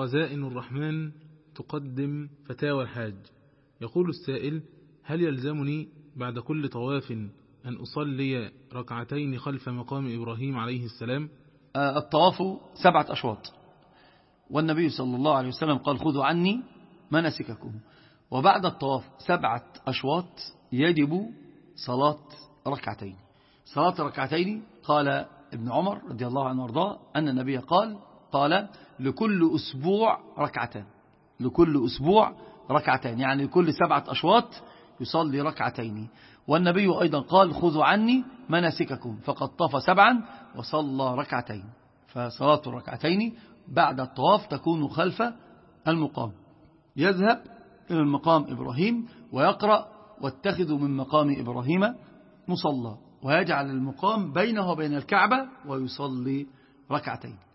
خزائن الرحمن تقدم فتاوى الحاج. يقول السائل هل يلزمني بعد كل طواف أن أصلي ركعتين خلف مقام إبراهيم عليه السلام؟ آه، الطواف سبعة أشواط. والنبي صلى الله عليه وسلم قال خذوا عني مناسككم. وبعد الطواف سبعة أشواط يجب صلاة ركعتين. صلاة ركعتين قال ابن عمر رضي الله عنه وارضاه أن النبي قال قال لكل أسبوع ركعتان. لكل أسبوع ركعتان. يعني لكل سبعة أشواط يصلي ركعتين. والنبي أيضا قال خذوا عني مناسككم. فقد طاف سبعا وصلى ركعتين. فصلاة الركعتين بعد الطواف تكون خلف المقام. يذهب إلى المقام إبراهيم ويقرأ واتخذوا من مقام إبراهيم مصلى. ويجعل المقام بينه وبين الكعبة ويصلي ركعتين.